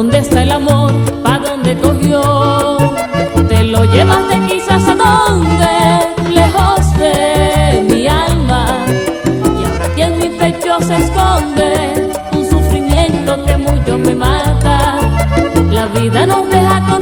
¿Dónde está el amor? ¿Pa' dónde cogió? Te lo llevaste quizás a dónde, lejos de mi alma. Y ahora en mi pecho se esconde un sufrimiento que mucho me mata. La vida nos deja con.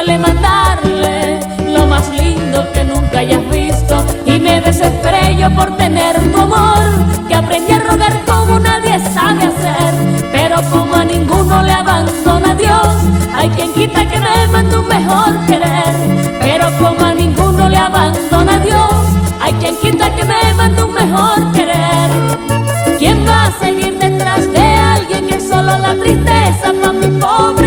vale mandarle lo más lindo que nunca hayas visto. Y me desesperé yo por tener tu amor, que aprendí a rogar como nadie sabe hacer. Pero como a ninguno le abandona Dios, hay quien quita que me mande un mejor querer. Pero como a ninguno le abandona Dios, hay quien quita que me mande un mejor querer. ¿Quién va a seguir detrás de alguien que solo la tristeza para mi pobre?